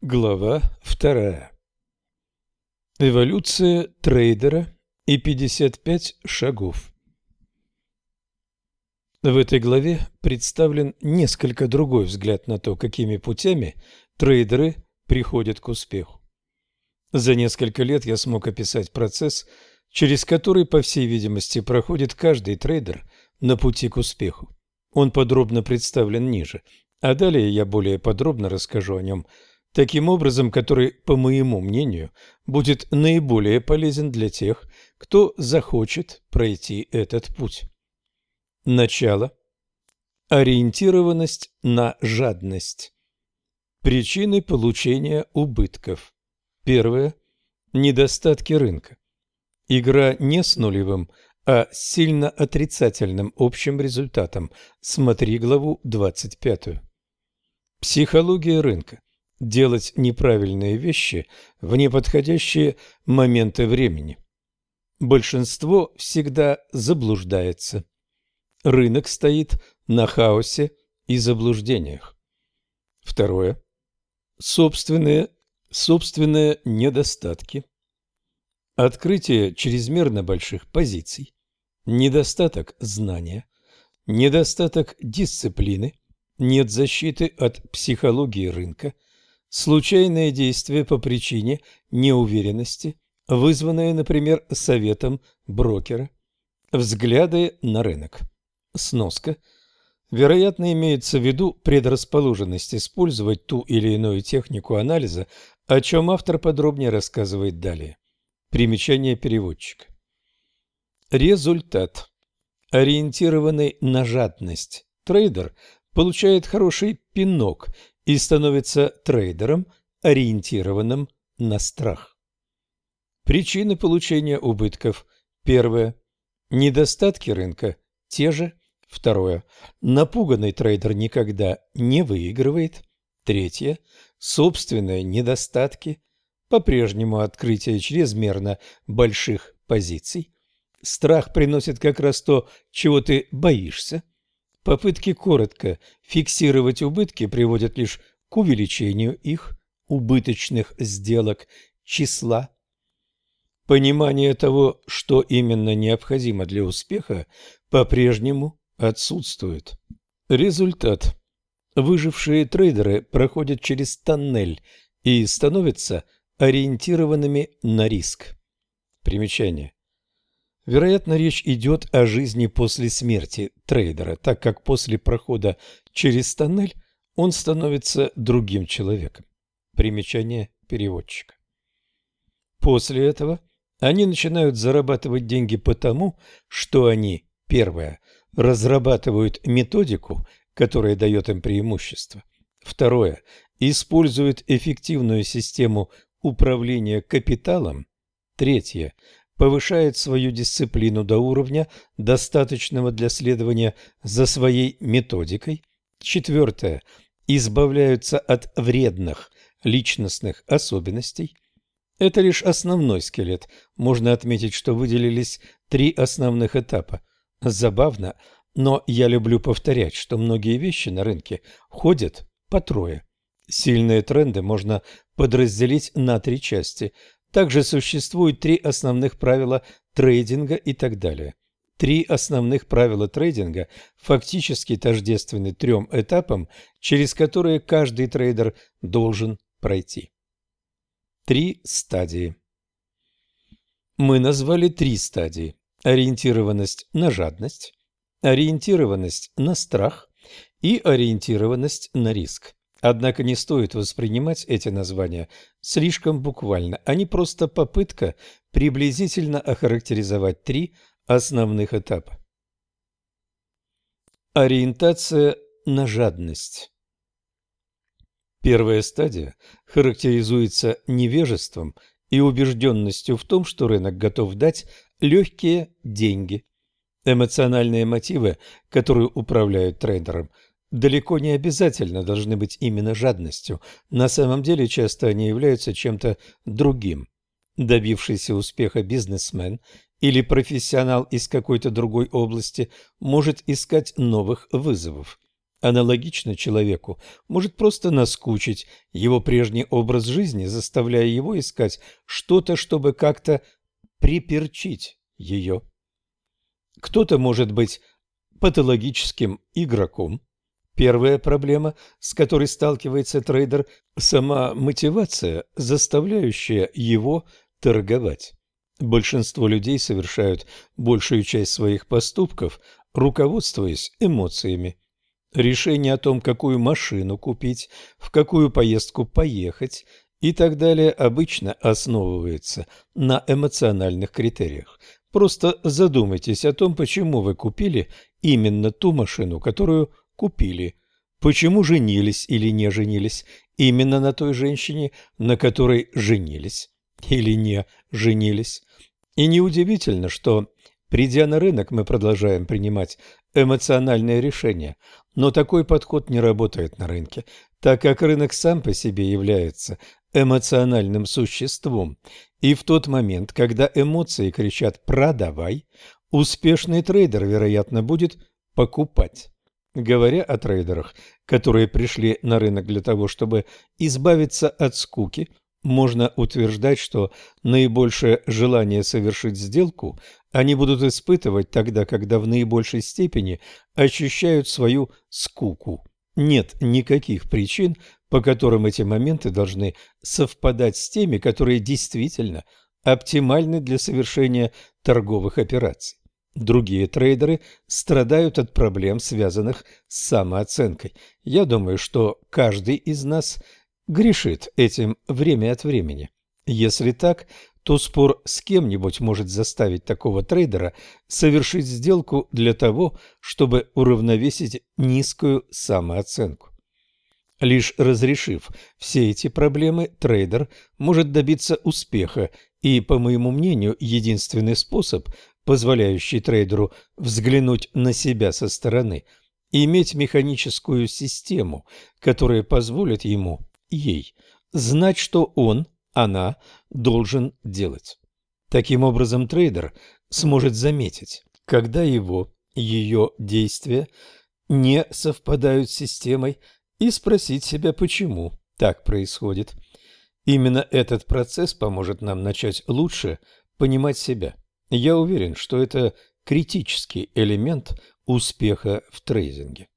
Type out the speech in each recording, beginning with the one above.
Глава вторая. Эволюция трейдера и 55 шагов. В этой главе представлен несколько другой взгляд на то, какими путями трейдеры приходят к успеху. За несколько лет я смог описать процесс, через который, по всей видимости, проходит каждый трейдер на пути к успеху. Он подробно представлен ниже, а далее я более подробно расскажу о нем – таким образом, который, по моему мнению, будет наиболее полезен для тех, кто захочет пройти этот путь. Начало. Ориентированность на жадность. Причины получения убытков. Первое. Недостатки рынка. Игра не с нулевым, а с сильно отрицательным общим результатом. Смотри главу 25. Психология рынка делать неправильные вещи в неподходящие моменты времени. Большинство всегда заблуждается. Рынок стоит на хаосе и заблуждениях. Второе. Собственные, собственные недостатки. Открытие чрезмерно больших позиций. Недостаток знания. Недостаток дисциплины. Нет защиты от психологии рынка – Случайное действие по причине неуверенности, вызванное, например, советом брокера. Взгляды на рынок. Сноска. Вероятно, имеется в виду предрасположенность использовать ту или иную технику анализа, о чем автор подробнее рассказывает далее. Примечание переводчика. Результат. Ориентированный на жадность трейдер получает хороший пинок и становится трейдером, ориентированным на страх. Причины получения убытков. Первое. Недостатки рынка. Те же. Второе. Напуганный трейдер никогда не выигрывает. Третье. Собственные недостатки. По-прежнему открытие чрезмерно больших позиций. Страх приносит как раз то, чего ты боишься. Попытки коротко фиксировать убытки приводят лишь к увеличению их убыточных сделок числа. Понимание того, что именно необходимо для успеха, по-прежнему отсутствует. Результат. Выжившие трейдеры проходят через тоннель и становятся ориентированными на риск. Примечание. Вероятно, речь идет о жизни после смерти трейдера, так как после прохода через тоннель он становится другим человеком. Примечание переводчика. После этого они начинают зарабатывать деньги потому, что они, первое, разрабатывают методику, которая дает им преимущество. Второе, используют эффективную систему управления капиталом. Третье, повышает свою дисциплину до уровня, достаточного для следования за своей методикой. Четвертое. Избавляются от вредных личностных особенностей. Это лишь основной скелет. Можно отметить, что выделились три основных этапа. Забавно, но я люблю повторять, что многие вещи на рынке ходят по трое. Сильные тренды можно подразделить на три части – также существует три основных правила трейдинга и так далее. Три основных правила трейдинга фактически тождественны трем этапам, через которые каждый трейдер должен пройти. Три стадии. Мы назвали три стадии. Ориентированность на жадность, ориентированность на страх и ориентированность на риск. Однако не стоит воспринимать эти названия слишком буквально. Они просто попытка приблизительно охарактеризовать три основных этапа. Ориентация на жадность. Первая стадия характеризуется невежеством и убежденностью в том, что рынок готов дать легкие деньги. Эмоциональные мотивы, которые управляют трейдером – далеко не обязательно должны быть именно жадностью. На самом деле часто они являются чем-то другим. Добившийся успеха бизнесмен или профессионал из какой-то другой области может искать новых вызовов. Аналогично человеку может просто наскучить его прежний образ жизни, заставляя его искать что-то, чтобы как-то приперчить ее. Кто-то может быть патологическим игроком. Первая проблема, с которой сталкивается трейдер – сама мотивация, заставляющая его торговать. Большинство людей совершают большую часть своих поступков, руководствуясь эмоциями. Решение о том, какую машину купить, в какую поездку поехать и так далее обычно основывается на эмоциональных критериях. Просто задумайтесь о том, почему вы купили именно ту машину, которую купили. Почему женились или не женились именно на той женщине, на которой женились или не женились. И неудивительно, что, придя на рынок, мы продолжаем принимать эмоциональные решения, но такой подход не работает на рынке, так как рынок сам по себе является эмоциональным существом, и в тот момент, когда эмоции кричат «продавай», успешный трейдер, вероятно, будет покупать. Говоря о трейдерах, которые пришли на рынок для того, чтобы избавиться от скуки, можно утверждать, что наибольшее желание совершить сделку они будут испытывать тогда, когда в наибольшей степени ощущают свою скуку. Нет никаких причин, по которым эти моменты должны совпадать с теми, которые действительно оптимальны для совершения торговых операций. Другие трейдеры страдают от проблем, связанных с самооценкой. Я думаю, что каждый из нас грешит этим время от времени. Если так, то спор с кем-нибудь может заставить такого трейдера совершить сделку для того, чтобы уравновесить низкую самооценку. Лишь разрешив все эти проблемы, трейдер может добиться успеха, и, по моему мнению, единственный способ, позволяющий трейдеру взглянуть на себя со стороны, иметь механическую систему, которая позволит ему, ей, знать, что он, она, должен делать. Таким образом, трейдер сможет заметить, когда его, ее действия не совпадают с системой, и спросить себя, почему так происходит. Именно этот процесс поможет нам начать лучше понимать себя. Я уверен, что это критический элемент успеха в трейдинге.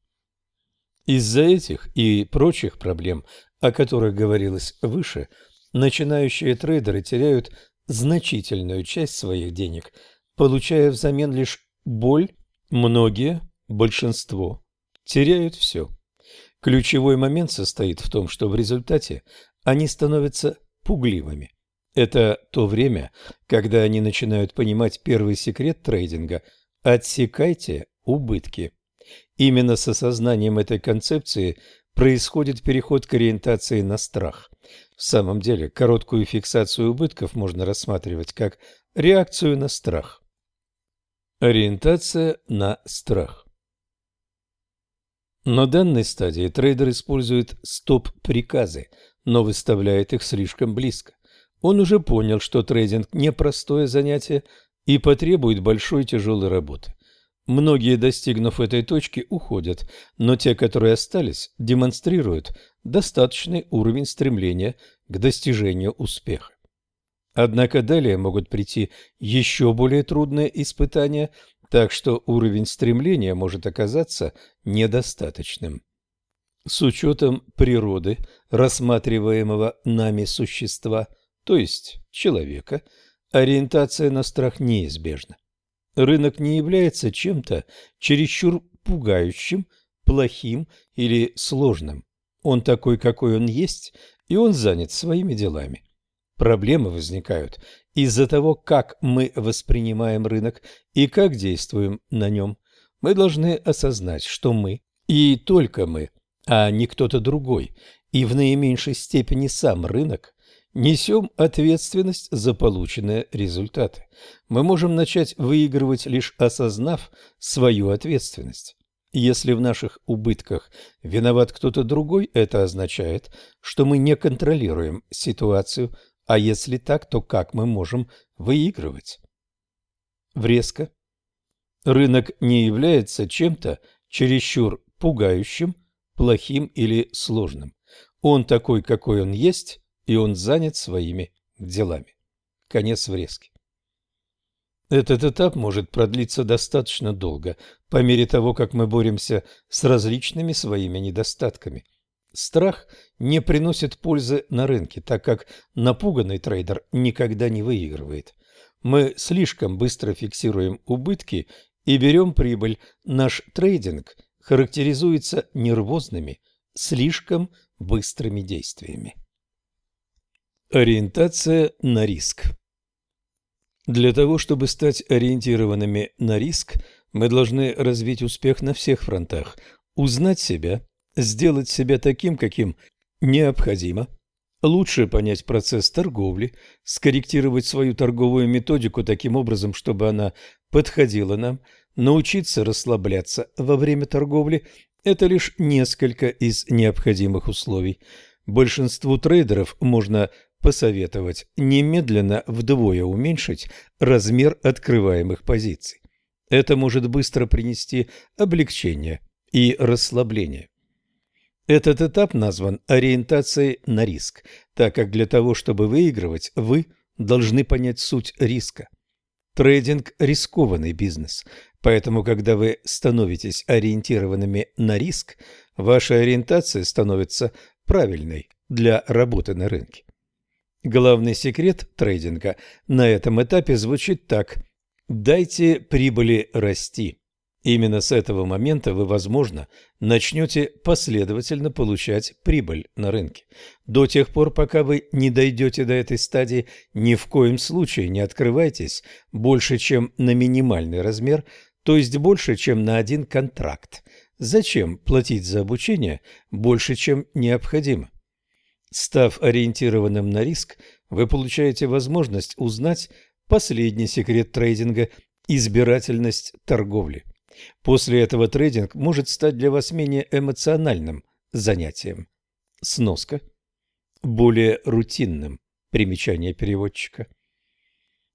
Из-за этих и прочих проблем, о которых говорилось выше, начинающие трейдеры теряют значительную часть своих денег, получая взамен лишь боль, многие, большинство, теряют все. Ключевой момент состоит в том, что в результате они становятся пугливыми. Это то время, когда они начинают понимать первый секрет трейдинга – отсекайте убытки. Именно с осознанием этой концепции происходит переход к ориентации на страх. В самом деле, короткую фиксацию убытков можно рассматривать как реакцию на страх. Ориентация на страх. На данной стадии трейдер использует стоп-приказы, но выставляет их слишком близко. Он уже понял, что трейдинг – непростое занятие и потребует большой тяжелой работы. Многие, достигнув этой точки, уходят, но те, которые остались, демонстрируют достаточный уровень стремления к достижению успеха. Однако далее могут прийти еще более трудные испытания – так что уровень стремления может оказаться недостаточным. С учетом природы рассматриваемого нами существа, то есть человека, ориентация на страх неизбежна. Рынок не является чем-то чересчур пугающим, плохим или сложным. Он такой, какой он есть, и он занят своими делами. Проблемы возникают из-за того, как мы воспринимаем рынок и как действуем на нем. Мы должны осознать, что мы, и только мы, а не кто-то другой, и в наименьшей степени сам рынок, несем ответственность за полученные результаты. Мы можем начать выигрывать, лишь осознав свою ответственность. Если в наших убытках виноват кто-то другой, это означает, что мы не контролируем ситуацию, а если так, то как мы можем выигрывать? Врезка. Рынок не является чем-то чересчур пугающим, плохим или сложным. Он такой, какой он есть, и он занят своими делами. Конец врезки. Этот этап может продлиться достаточно долго, по мере того, как мы боремся с различными своими недостатками. Страх не приносит пользы на рынке, так как напуганный трейдер никогда не выигрывает. Мы слишком быстро фиксируем убытки и берем прибыль. Наш трейдинг характеризуется нервозными, слишком быстрыми действиями. Ориентация на риск Для того, чтобы стать ориентированными на риск, мы должны развить успех на всех фронтах, узнать себя, сделать себя таким, каким необходимо, лучше понять процесс торговли, скорректировать свою торговую методику таким образом, чтобы она подходила нам, научиться расслабляться во время торговли – это лишь несколько из необходимых условий. Большинству трейдеров можно посоветовать немедленно вдвое уменьшить размер открываемых позиций. Это может быстро принести облегчение и расслабление. Этот этап назван ориентацией на риск, так как для того, чтобы выигрывать, вы должны понять суть риска. Трейдинг – рискованный бизнес, поэтому когда вы становитесь ориентированными на риск, ваша ориентация становится правильной для работы на рынке. Главный секрет трейдинга на этом этапе звучит так – дайте прибыли расти. Именно с этого момента вы, возможно, начнете последовательно получать прибыль на рынке. До тех пор, пока вы не дойдете до этой стадии, ни в коем случае не открывайтесь больше, чем на минимальный размер, то есть больше, чем на один контракт. Зачем платить за обучение больше, чем необходимо? Став ориентированным на риск, вы получаете возможность узнать последний секрет трейдинга – избирательность торговли. После этого трейдинг может стать для вас менее эмоциональным занятием. Сноска. Более рутинным. Примечание переводчика.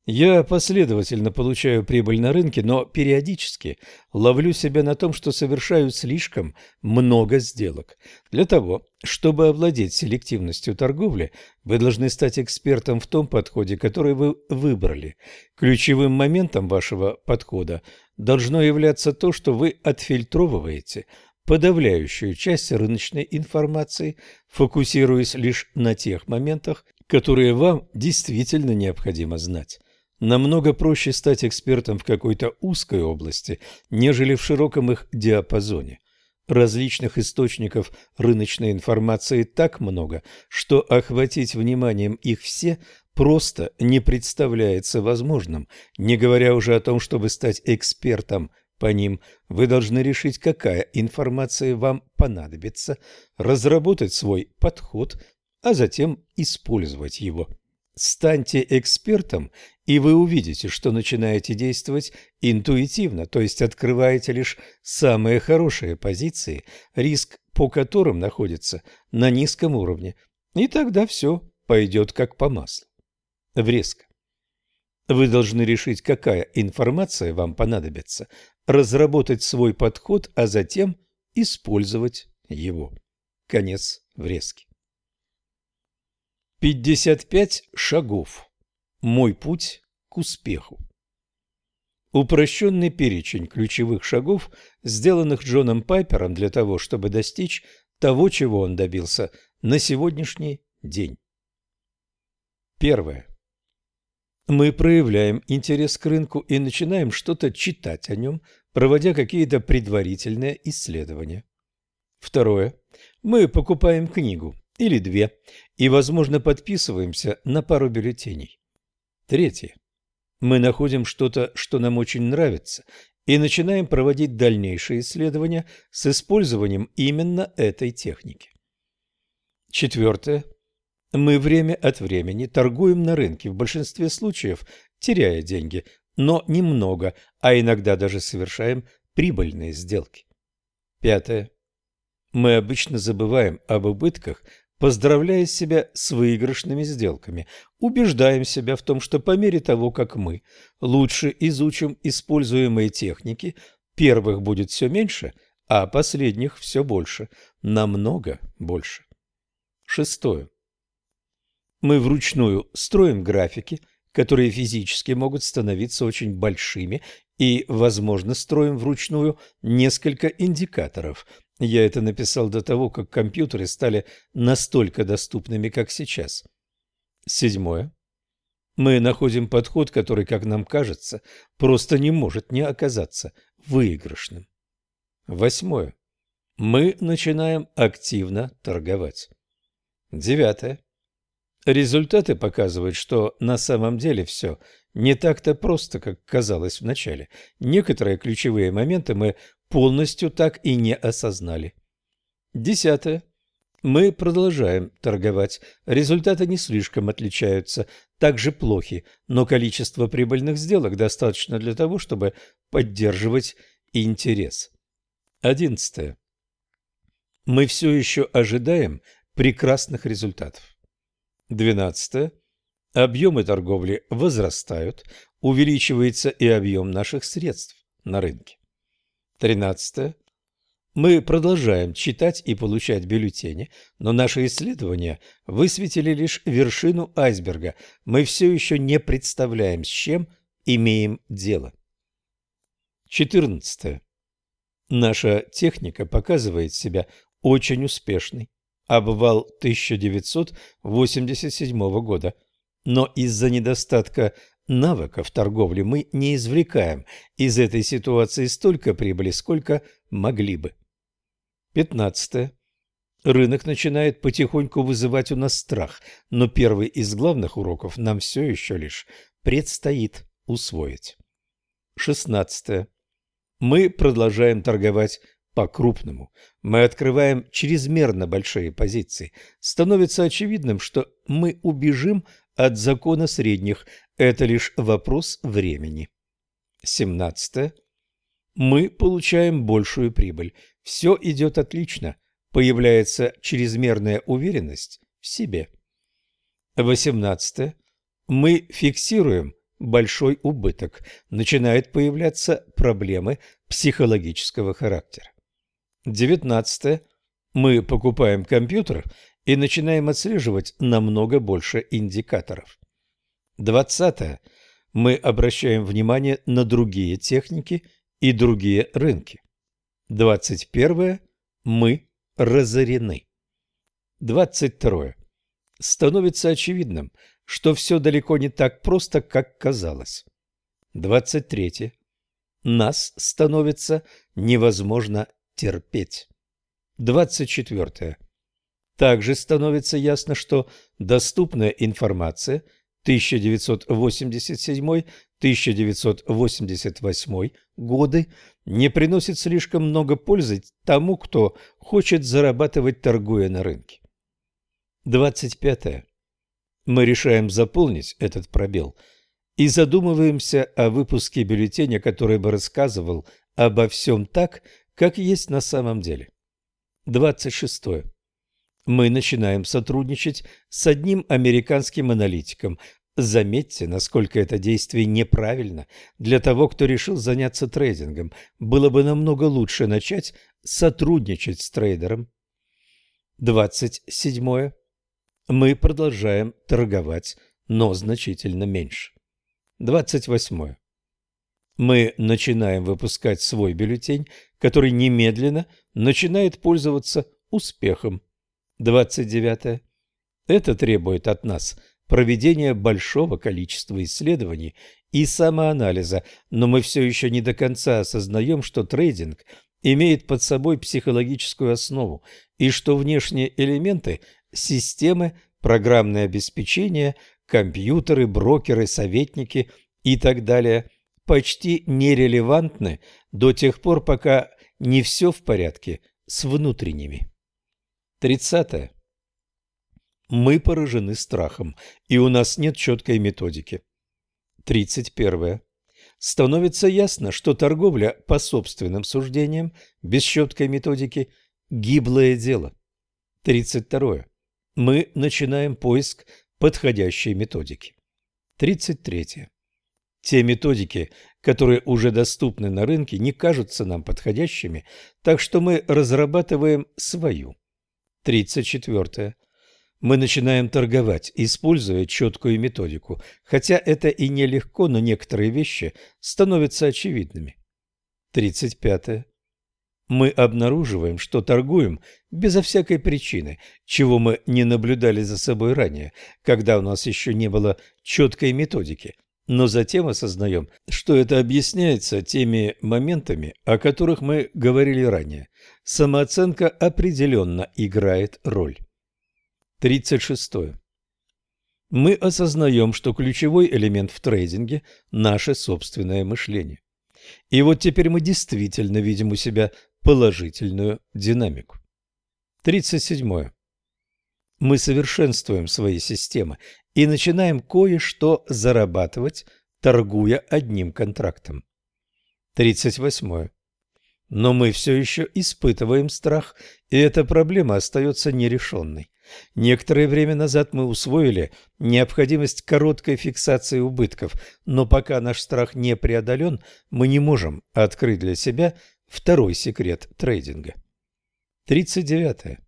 Я последовательно получаю прибыль на рынке, но периодически ловлю себя на том, что совершаю слишком много сделок. Для того, чтобы овладеть селективностью торговли, вы должны стать экспертом в том подходе, который вы выбрали. Ключевым моментом вашего подхода должно являться то, что вы отфильтровываете подавляющую часть рыночной информации, фокусируясь лишь на тех моментах, которые вам действительно необходимо знать. Намного проще стать экспертом в какой-то узкой области, нежели в широком их диапазоне. Различных источников рыночной информации так много, что охватить вниманием их все просто не представляется возможным. Не говоря уже о том, чтобы стать экспертом по ним, вы должны решить, какая информация вам понадобится, разработать свой подход, а затем использовать его. Станьте экспертом, и вы увидите, что начинаете действовать интуитивно, то есть открываете лишь самые хорошие позиции, риск по которым находится на низком уровне, и тогда все пойдет как по маслу. Врезка. Вы должны решить, какая информация вам понадобится, разработать свой подход, а затем использовать его. Конец врезки. 55 шагов. Мой путь к успеху. Упрощенный перечень ключевых шагов, сделанных Джоном Пайпером для того, чтобы достичь того, чего он добился на сегодняшний день. Первое. Мы проявляем интерес к рынку и начинаем что-то читать о нем, проводя какие-то предварительные исследования. Второе. Мы покупаем книгу или две, и, возможно, подписываемся на пару бюллетеней. Третье. Мы находим что-то, что нам очень нравится, и начинаем проводить дальнейшие исследования с использованием именно этой техники. Четвертое. Мы время от времени торгуем на рынке, в большинстве случаев теряя деньги, но немного, а иногда даже совершаем прибыльные сделки. Пятое. Мы обычно забываем об убытках, поздравляя себя с выигрышными сделками, убеждаем себя в том, что по мере того, как мы лучше изучим используемые техники, первых будет все меньше, а последних все больше, намного больше. Шестое. Мы вручную строим графики, которые физически могут становиться очень большими, и, возможно, строим вручную несколько индикаторов. Я это написал до того, как компьютеры стали настолько доступными, как сейчас. Седьмое. Мы находим подход, который, как нам кажется, просто не может не оказаться выигрышным. Восьмое. Мы начинаем активно торговать. Девятое. Результаты показывают, что на самом деле все не так-то просто, как казалось вначале. Некоторые ключевые моменты мы полностью так и не осознали. Десятое. Мы продолжаем торговать. Результаты не слишком отличаются, также плохи, но количество прибыльных сделок достаточно для того, чтобы поддерживать интерес. Одиннадцатое. Мы все еще ожидаем прекрасных результатов. Двенадцатое. Объемы торговли возрастают, увеличивается и объем наших средств на рынке. Тринадцатое. Мы продолжаем читать и получать бюллетени, но наши исследования высветили лишь вершину айсберга. Мы все еще не представляем, с чем имеем дело. 14. Наша техника показывает себя очень успешной. Обвал 1987 года. Но из-за недостатка навыков торговли мы не извлекаем из этой ситуации столько прибыли, сколько могли бы. 15. Рынок начинает потихоньку вызывать у нас страх, но первый из главных уроков нам все еще лишь предстоит усвоить. 16. Мы продолжаем торговать по-крупному. Мы открываем чрезмерно большие позиции. Становится очевидным, что мы убежим от закона средних. Это лишь вопрос времени. 17. Мы получаем большую прибыль. Все идет отлично. Появляется чрезмерная уверенность в себе. 18. Мы фиксируем большой убыток. Начинают появляться проблемы психологического характера. 19. Мы покупаем компьютер и начинаем отслеживать намного больше индикаторов. 20. Мы обращаем внимание на другие техники и другие рынки. 21. Мы разорены. 22. Становится очевидным, что все далеко не так просто, как казалось. 23. Нас становится невозможно терпеть. 24. Также становится ясно, что доступная информация – 1987-1988 годы не приносит слишком много пользы тому, кто хочет зарабатывать, торгуя на рынке. 25. Мы решаем заполнить этот пробел и задумываемся о выпуске бюллетеня, который бы рассказывал обо всем так, как есть на самом деле. 26. Мы начинаем сотрудничать с одним американским аналитиком, Заметьте, насколько это действие неправильно для того, кто решил заняться трейдингом. Было бы намного лучше начать сотрудничать с трейдером. 27. Мы продолжаем торговать, но значительно меньше. 28. Мы начинаем выпускать свой бюллетень, который немедленно начинает пользоваться успехом. 29. Это требует от нас – проведения большого количества исследований и самоанализа, но мы все еще не до конца осознаем, что трейдинг имеет под собой психологическую основу и что внешние элементы – системы, программное обеспечение, компьютеры, брокеры, советники и так далее – почти нерелевантны до тех пор, пока не все в порядке с внутренними. Тридцатое. Мы поражены страхом, и у нас нет четкой методики. 31. Становится ясно, что торговля по собственным суждениям, без четкой методики, гиблое дело. 32. Мы начинаем поиск подходящей методики. 33. Те методики, которые уже доступны на рынке, не кажутся нам подходящими, так что мы разрабатываем свою. 34. Мы начинаем торговать, используя четкую методику, хотя это и нелегко, но некоторые вещи становятся очевидными. 35. Мы обнаруживаем, что торгуем безо всякой причины, чего мы не наблюдали за собой ранее, когда у нас еще не было четкой методики – но затем осознаем, что это объясняется теми моментами, о которых мы говорили ранее. Самооценка определенно играет роль. 36. Мы осознаем, что ключевой элемент в трейдинге – наше собственное мышление. И вот теперь мы действительно видим у себя положительную динамику. 37. Мы совершенствуем свои системы и начинаем кое-что зарабатывать, торгуя одним контрактом. 38. Но мы все еще испытываем страх, и эта проблема остается нерешенной. Некоторое время назад мы усвоили необходимость короткой фиксации убытков, но пока наш страх не преодолен, мы не можем открыть для себя второй секрет трейдинга. 39.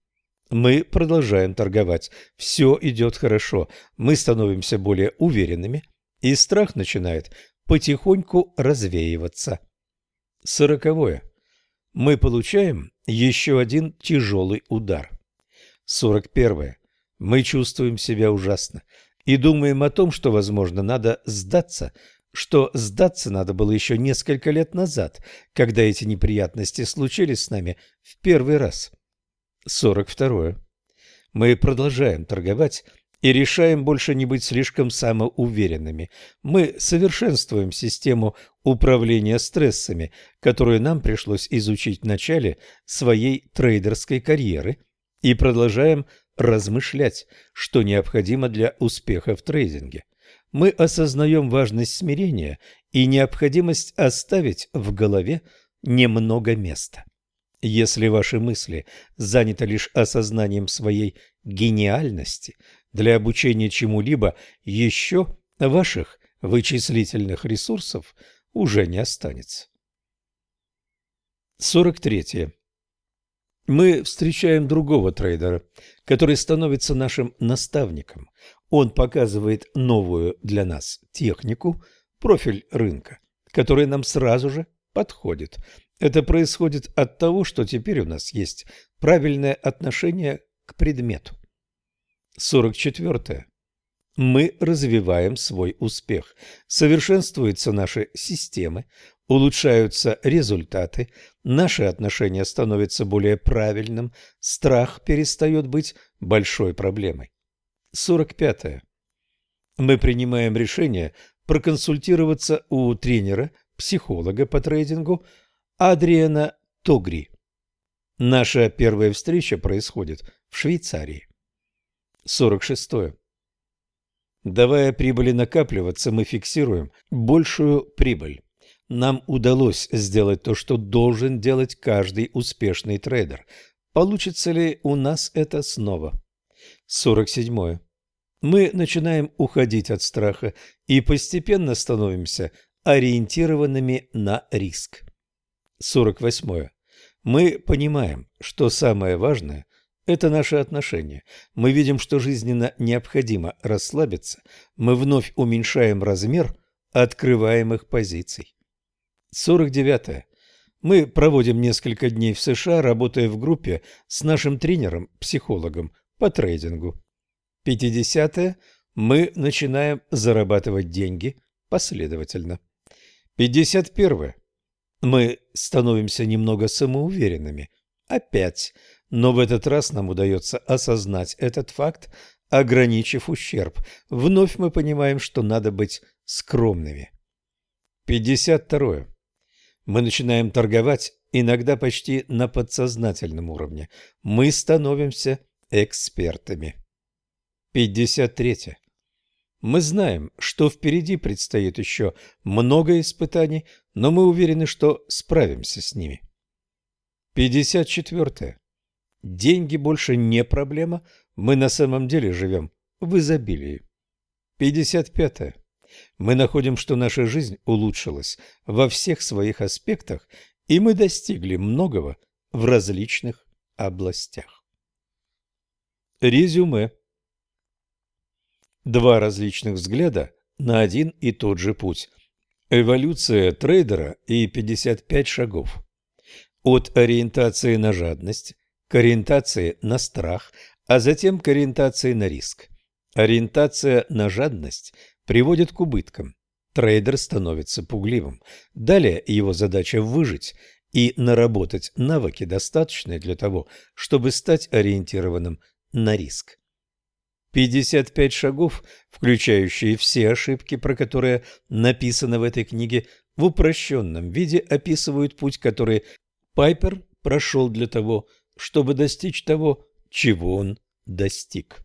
Мы продолжаем торговать. Все идет хорошо. Мы становимся более уверенными, и страх начинает потихоньку развеиваться. Сороковое. Мы получаем еще один тяжелый удар. Сорок первое. Мы чувствуем себя ужасно и думаем о том, что, возможно, надо сдаться, что сдаться надо было еще несколько лет назад, когда эти неприятности случились с нами в первый раз. 42. Мы продолжаем торговать и решаем больше не быть слишком самоуверенными. Мы совершенствуем систему управления стрессами, которую нам пришлось изучить в начале своей трейдерской карьеры, и продолжаем размышлять, что необходимо для успеха в трейдинге. Мы осознаем важность смирения и необходимость оставить в голове немного места. Если ваши мысли заняты лишь осознанием своей гениальности, для обучения чему-либо еще ваших вычислительных ресурсов уже не останется. 43. Мы встречаем другого трейдера, который становится нашим наставником. Он показывает новую для нас технику, профиль рынка, который нам сразу же подходит. Это происходит от того, что теперь у нас есть правильное отношение к предмету. 44. Мы развиваем свой успех. Совершенствуются наши системы, улучшаются результаты, наши отношения становятся более правильным, страх перестает быть большой проблемой. 45. Мы принимаем решение проконсультироваться у тренера, психолога по трейдингу, Адриана Тогри. Наша первая встреча происходит в Швейцарии. 46. Давая прибыли накапливаться, мы фиксируем большую прибыль. Нам удалось сделать то, что должен делать каждый успешный трейдер. Получится ли у нас это снова? 47. Мы начинаем уходить от страха и постепенно становимся ориентированными на риск. 48. Мы понимаем, что самое важное – это наши отношения. Мы видим, что жизненно необходимо расслабиться. Мы вновь уменьшаем размер открываемых позиций. 49. Мы проводим несколько дней в США, работая в группе с нашим тренером-психологом по трейдингу. 50. Мы начинаем зарабатывать деньги последовательно. 51. Мы становимся немного самоуверенными. Опять. Но в этот раз нам удается осознать этот факт, ограничив ущерб. Вновь мы понимаем, что надо быть скромными. 52. Мы начинаем торговать, иногда почти на подсознательном уровне. Мы становимся экспертами. 53. Мы знаем, что впереди предстоит еще много испытаний, но мы уверены, что справимся с ними. 54. Деньги больше не проблема, мы на самом деле живем в изобилии. 55. Мы находим, что наша жизнь улучшилась во всех своих аспектах, и мы достигли многого в различных областях. Резюме. Два различных взгляда на один и тот же путь. Эволюция трейдера и 55 шагов. От ориентации на жадность к ориентации на страх, а затем к ориентации на риск. Ориентация на жадность приводит к убыткам. Трейдер становится пугливым. Далее его задача выжить и наработать навыки, достаточные для того, чтобы стать ориентированным на риск. 55 шагов, включающие все ошибки, про которые написано в этой книге, в упрощенном виде описывают путь, который Пайпер прошел для того, чтобы достичь того, чего он достиг.